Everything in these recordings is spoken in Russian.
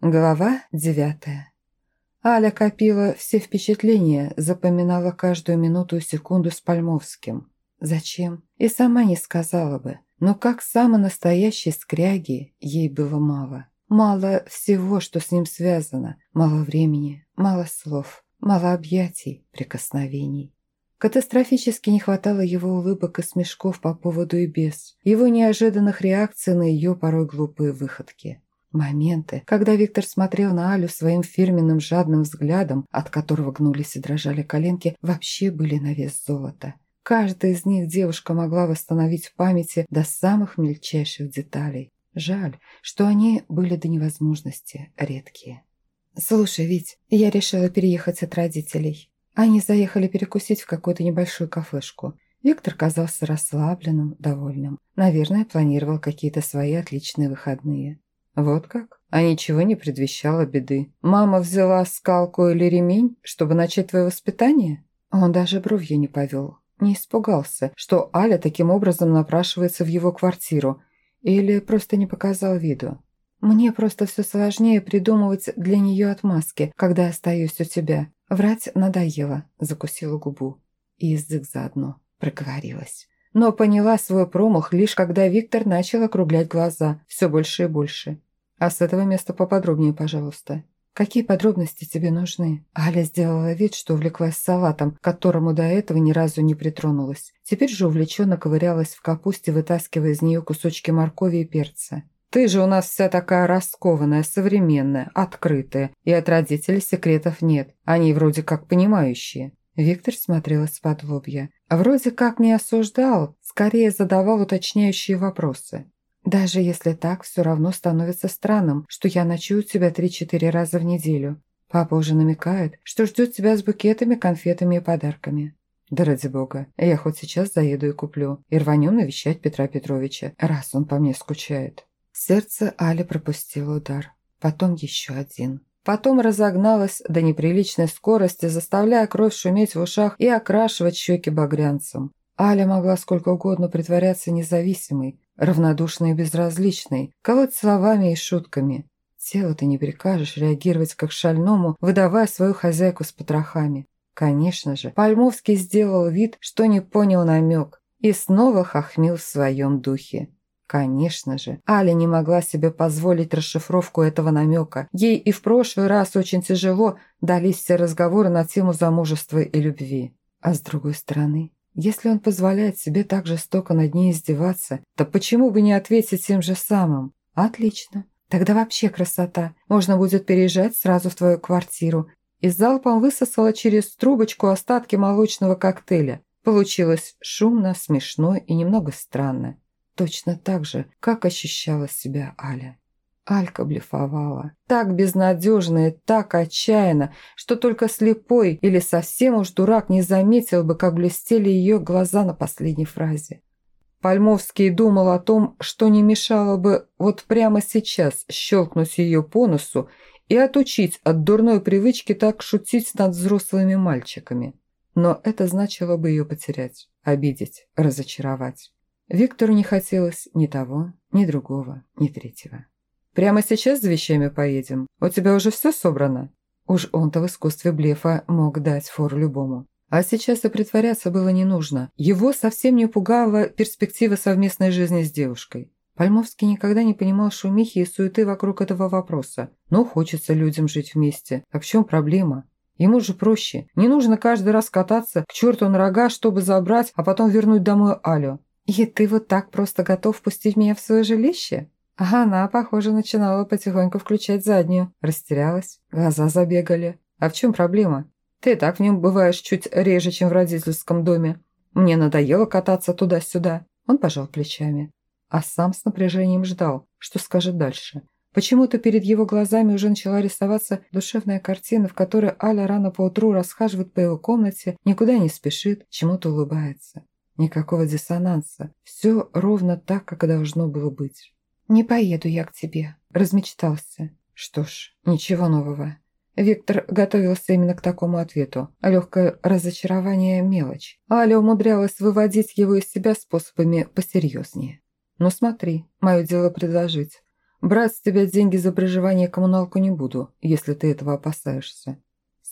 Глава девятая. Аля копила все впечатления, запоминала каждую минуту и секунду с Пальмовским. Зачем? И сама не сказала бы. Но как самой настоящей скряги ей было мало. Мало всего, что с ним связано. Мало времени, мало слов, мало объятий, прикосновений. Катастрофически не хватало его улыбок и смешков по поводу и без, его неожиданных реакций на ее порой глупые выходки. Моменты, когда Виктор смотрел на Алю своим фирменным жадным взглядом, от которого гнулись и дрожали коленки, вообще были на вес золота. Каждая из них девушка могла восстановить в памяти до самых мельчайших деталей. Жаль, что они были до невозможности редкие. «Слушай, Вить, я решила переехать от родителей. Они заехали перекусить в какую-то небольшую кафешку. Виктор казался расслабленным, довольным. Наверное, планировал какие-то свои отличные выходные. «Вот как? А ничего не предвещало беды. Мама взяла скалку или ремень, чтобы начать твое воспитание?» Он даже бровью не повел. Не испугался, что Аля таким образом напрашивается в его квартиру. Или просто не показал виду. «Мне просто все сложнее придумывать для нее отмазки, когда остаюсь у тебя. Врать надоело», – закусила губу. И язык заодно проговорилась. Но поняла свой промах лишь когда Виктор начал округлять глаза все больше и больше. А с этого места поподробнее, пожалуйста. Какие подробности тебе нужны? Аля сделала вид, что увлеклась салатом, к которому до этого ни разу не притронулась. Теперь же увлеченно ковырялась в капусте, вытаскивая из нее кусочки моркови и перца. «Ты же у нас вся такая раскованная, современная, открытая, и от родителей секретов нет. Они вроде как понимающие». Виктор смотрел из-под лобья. Вроде как не осуждал, скорее задавал уточняющие вопросы. Даже если так, все равно становится странным, что я ночую тебя три-четыре раза в неделю. Папа уже намекает, что ждет тебя с букетами, конфетами и подарками. Да ради бога, я хоть сейчас заеду и куплю, и рванем навещать Петра Петровича, раз он по мне скучает. Сердце Али пропустило удар. Потом еще один. Потом разогналась до неприличной скорости, заставляя кровь шуметь в ушах и окрашивать щеки багрянцем. Аля могла сколько угодно притворяться независимой, равнодушный и безразличный, колоть словами и шутками. Телу ты не прикажешь реагировать как шальному, выдавая свою хозяйку с потрохами. Конечно же, Пальмовский сделал вид, что не понял намек, и снова хохмил в своем духе. Конечно же, Аля не могла себе позволить расшифровку этого намека. Ей и в прошлый раз очень тяжело дались все разговоры на тему замужества и любви. А с другой стороны, если он позволяет себе так жестоко над ней издеваться, то почему бы не ответить тем же самым? Отлично. Тогда вообще красота. Можно будет переезжать сразу в твою квартиру. И залпом высосала через трубочку остатки молочного коктейля. Получилось шумно, смешно и немного странно. Точно так же, как ощущала себя Аля. Алька блефовала. Так безнадежно и так отчаянно, что только слепой или совсем уж дурак не заметил бы, как блестели ее глаза на последней фразе. Пальмовский думал о том, что не мешало бы вот прямо сейчас щелкнуть ее по носу и отучить от дурной привычки так шутить над взрослыми мальчиками. Но это значило бы ее потерять, обидеть, разочаровать. Виктору не хотелось ни того, ни другого, ни третьего. Прямо сейчас за вещами поедем? У тебя уже все собрано?» Уж он-то в искусстве блефа мог дать фору любому. А сейчас и притворяться было не нужно. Его совсем не пугала перспектива совместной жизни с девушкой. Пальмовский никогда не понимал шумихи и суеты вокруг этого вопроса. Но хочется людям жить вместе. Так в чем проблема? Ему же проще. Не нужно каждый раз кататься к черту на рога, чтобы забрать, а потом вернуть домой Алю. «И ты вот так просто готов пустить меня в свое жилище?» А она, похоже, начинала потихоньку включать заднюю. Растерялась, глаза забегали. А в чем проблема? Ты так в нем бываешь чуть реже, чем в родительском доме. Мне надоело кататься туда-сюда. Он пожал плечами. А сам с напряжением ждал, что скажет дальше. Почему-то перед его глазами уже начала рисоваться душевная картина, в которой Аля рано поутру расхаживает по его комнате, никуда не спешит, чему-то улыбается. Никакого диссонанса. Все ровно так, как должно было быть. «Не поеду я к тебе», – размечтался. Что ж, ничего нового. Виктор готовился именно к такому ответу. Легкое разочарование – мелочь. Аля умудрялась выводить его из себя способами посерьезнее. «Ну смотри, мое дело предложить. Брать с тебя деньги за проживание коммуналку не буду, если ты этого опасаешься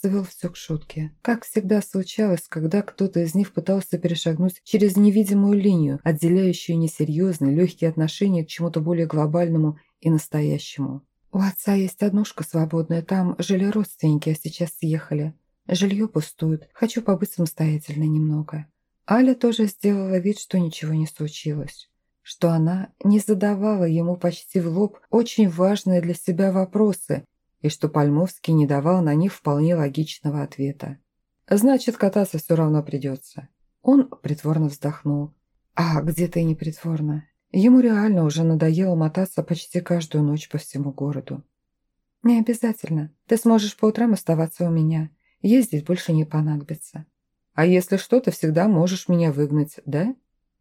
свел все к шутке. Как всегда случалось, когда кто-то из них пытался перешагнуть через невидимую линию, отделяющую несерьезные, легкие отношения к чему-то более глобальному и настоящему. «У отца есть однушка свободная, там жили родственники, а сейчас съехали. Жилье пустует, хочу побыть самостоятельно немного». Аля тоже сделала вид, что ничего не случилось что она не задавала ему почти в лоб очень важные для себя вопросы и что Пальмовский не давал на них вполне логичного ответа. «Значит, кататься все равно придется». Он притворно вздохнул. А где-то и не притворно. Ему реально уже надоело мотаться почти каждую ночь по всему городу. «Не обязательно. Ты сможешь по утрам оставаться у меня. Ездить больше не понадобится». «А если что, ты всегда можешь меня выгнать, да?»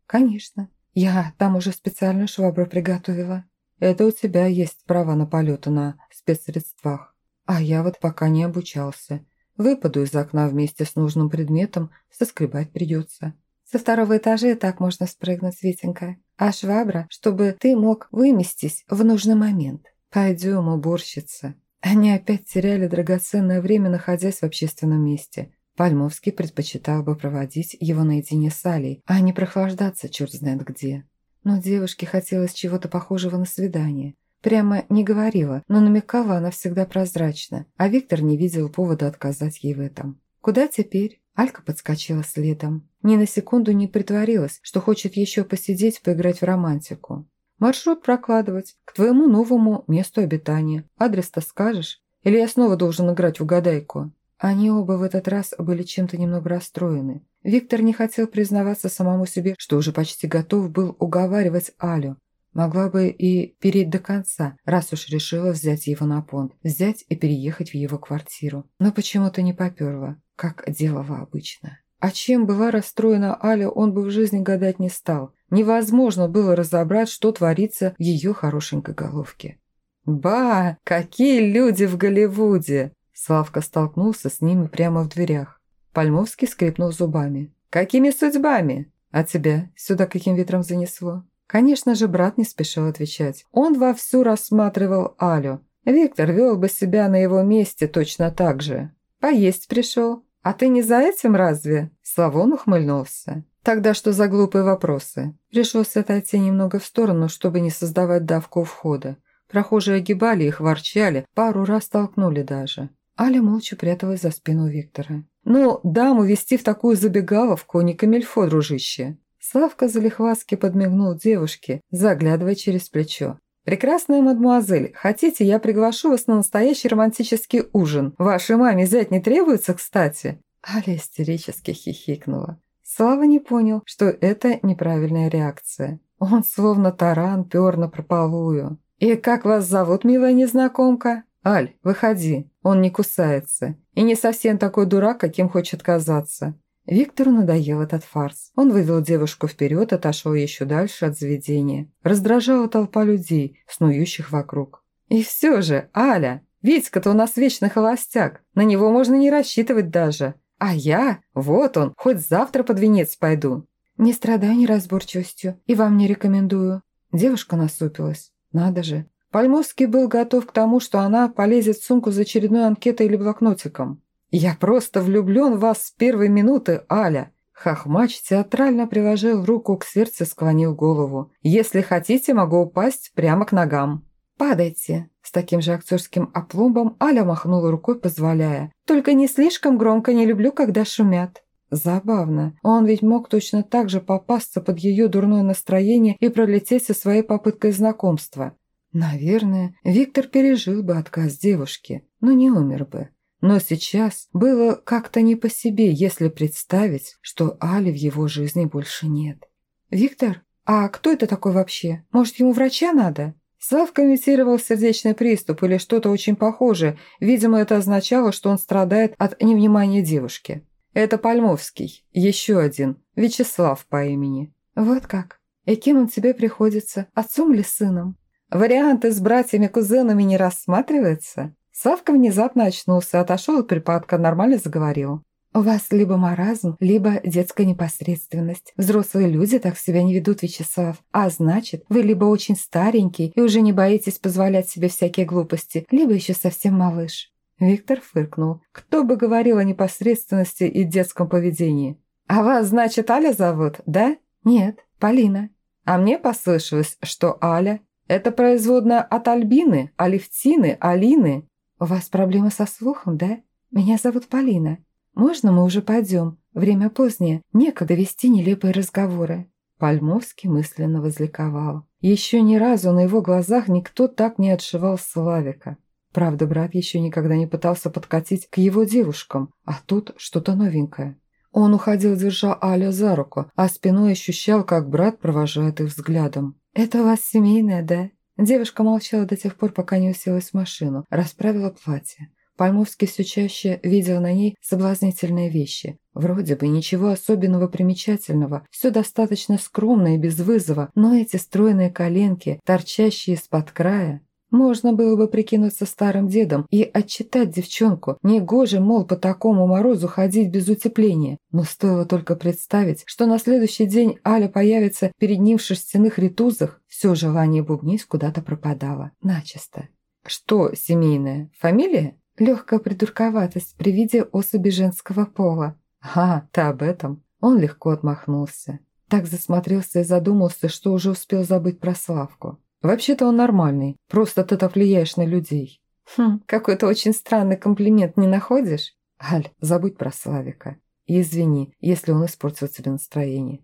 «Конечно. Я там уже специальную швабру приготовила». Это у тебя есть право на полеты на спецсредствах. А я вот пока не обучался. Выпаду из окна вместе с нужным предметом, соскребать придется. Со второго этажа и так можно спрыгнуть, Витенька. А швабра, чтобы ты мог выместись в нужный момент. Пойдем, уборщица. Они опять теряли драгоценное время, находясь в общественном месте. Пальмовский предпочитал бы проводить его наедине с Алей, а не прохлаждаться черт знает где. Но девушке хотелось чего-то похожего на свидание. Прямо не говорила, но намекала она всегда прозрачно, а Виктор не видел повода отказать ей в этом. «Куда теперь?» Алька подскочила следом. Ни на секунду не притворилась, что хочет еще посидеть, поиграть в романтику. «Маршрут прокладывать. К твоему новому месту обитания. Адрес-то скажешь? Или я снова должен играть в угадайку?» Они оба в этот раз были чем-то немного расстроены. Виктор не хотел признаваться самому себе, что уже почти готов был уговаривать Алю. Могла бы и переть до конца, раз уж решила взять его на понт, взять и переехать в его квартиру. Но почему-то не поперла, как делала обычно. А чем была расстроена Аля, он бы в жизни гадать не стал. Невозможно было разобрать, что творится в ее хорошенькой головке. «Ба, какие люди в Голливуде!» Славка столкнулся с ними прямо в дверях. Пальмовский скрипнул зубами. «Какими судьбами? А тебя сюда каким ветром занесло?» Конечно же, брат не спешил отвечать. Он вовсю рассматривал Алю. Виктор вел бы себя на его месте точно так же. «Поесть пришел. А ты не за этим разве?» Славон ухмыльнулся. «Тогда что за глупые вопросы?» Пришлось отойти немного в сторону, чтобы не создавать давку у входа. Прохожие огибали их, ворчали, пару раз толкнули даже. Аля молча пряталась за спину Виктора. «Ну, даму вести в такую забегаловку не камельфо, дружище!» Славка залихваски подмигнул девушке, заглядывая через плечо. «Прекрасная мадмуазель, хотите, я приглашу вас на настоящий романтический ужин? Вашей маме взять не требуется, кстати?» Аля истерически хихикнула. Слава не понял, что это неправильная реакция. Он словно таран пер на прополую. «И как вас зовут, милая незнакомка?» «Аль, выходи, он не кусается. И не совсем такой дурак, каким хочет казаться». Виктору надоел этот фарс. Он вывел девушку вперед, отошел еще дальше от заведения. Раздражала толпа людей, снующих вокруг. «И все же, Аля, Витька-то у нас вечный холостяк. На него можно не рассчитывать даже. А я? Вот он, хоть завтра под венец пойду». «Не страдай неразборчивостью, и вам не рекомендую». Девушка насупилась. «Надо же, Пальмовский был готов к тому, что она полезет в сумку за очередной анкетой или блокнотиком. «Я просто влюблен в вас с первой минуты, Аля!» Хохмач театрально приложил руку к сердцу и склонил голову. «Если хотите, могу упасть прямо к ногам». «Падайте!» С таким же актерским опломбом Аля махнула рукой, позволяя. «Только не слишком громко, не люблю, когда шумят». Забавно. Он ведь мог точно так же попасться под ее дурное настроение и пролететь со своей попыткой знакомства. Наверное, Виктор пережил бы отказ девушки, но не умер бы. Но сейчас было как-то не по себе, если представить, что Али в его жизни больше нет. «Виктор, а кто это такой вообще? Может, ему врача надо?» Слав комментировал сердечный приступ или что-то очень похожее. Видимо, это означало, что он страдает от невнимания девушки. «Это Пальмовский, еще один, Вячеслав по имени». «Вот как? И кем он тебе приходится, отцом или сыном?» Варианты с братьями-кузенами не рассматриваются? Савка внезапно очнулся, отошел от припадка, нормально заговорил. У вас либо маразм, либо детская непосредственность. Взрослые люди так себя не ведут, Вячеслав. А значит, вы либо очень старенький и уже не боитесь позволять себе всякие глупости, либо еще совсем малыш». Виктор фыркнул. «Кто бы говорил о непосредственности и детском поведении?» «А вас, значит, Аля зовут, да?» «Нет, Полина». «А мне послышалось, что Аля – это производная от Альбины, Алевтины, Алины». «У вас проблемы со слухом, да? Меня зовут Полина». «Можно мы уже пойдем? Время позднее, некогда вести нелепые разговоры». Пальмовский мысленно возликовал. Еще ни разу на его глазах никто так не отшивал Славика. Правда, брат еще никогда не пытался подкатить к его девушкам, а тут что-то новенькое. Он уходил, держа Аля за руку, а спиной ощущал, как брат провожает их взглядом. «Это у вас семейное, да?» Девушка молчала до тех пор, пока не уселась в машину, расправила платье. Пальмовский все чаще видел на ней соблазнительные вещи. Вроде бы ничего особенного примечательного, все достаточно скромно и без вызова, но эти стройные коленки, торчащие из-под края, можно было бы прикинуться старым дедом и отчитать девчонку. Негоже, мол, по такому морозу ходить без утепления. Но стоило только представить, что на следующий день Аля появится перед ним в шерстяных ритузах, все желание бубнить куда-то пропадало. Начисто. Что семейное? Фамилия? Легкая придурковатость при виде особи женского пола. «А, ты об этом?» Он легко отмахнулся. Так засмотрелся и задумался, что уже успел забыть про Славку. «Вообще-то он нормальный, просто ты так влияешь на людей». «Хм, какой-то очень странный комплимент не находишь?» «Аль, забудь про Славика. И извини, если он испортил тебе настроение».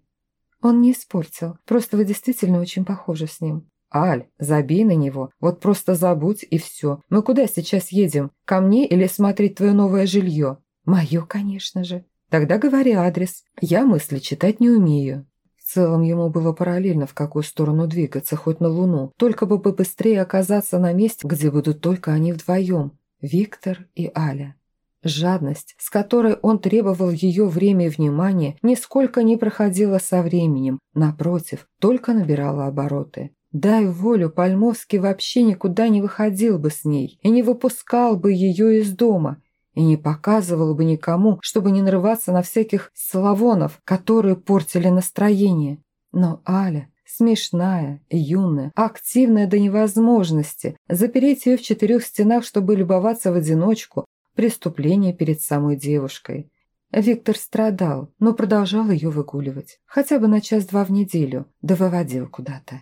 «Он не испортил, просто вы действительно очень похожи с ним. «Аль, забей на него. Вот просто забудь и все. Мы куда сейчас едем? Ко мне или смотреть твое новое жилье?» «Мое, конечно же». «Тогда говори адрес. Я мысли читать не умею». Целом ему было параллельно, в какую сторону двигаться, хоть на Луну. Только бы побыстрее оказаться на месте, где будут только они вдвоем. Виктор и Аля. Жадность, с которой он требовал ее время и внимания, нисколько не проходила со временем, напротив, только набирала обороты. Дай волю, Пальмовский вообще никуда не выходил бы с ней и не выпускал бы ее из дома, и не показывал бы никому, чтобы не нарываться на всяких славонов, которые портили настроение. Но Аля, смешная, юная, активная до невозможности, запереть ее в четырех стенах, чтобы любоваться в одиночку, преступление перед самой девушкой. Виктор страдал, но продолжал ее выгуливать, хотя бы на час-два в неделю, да выводил куда-то.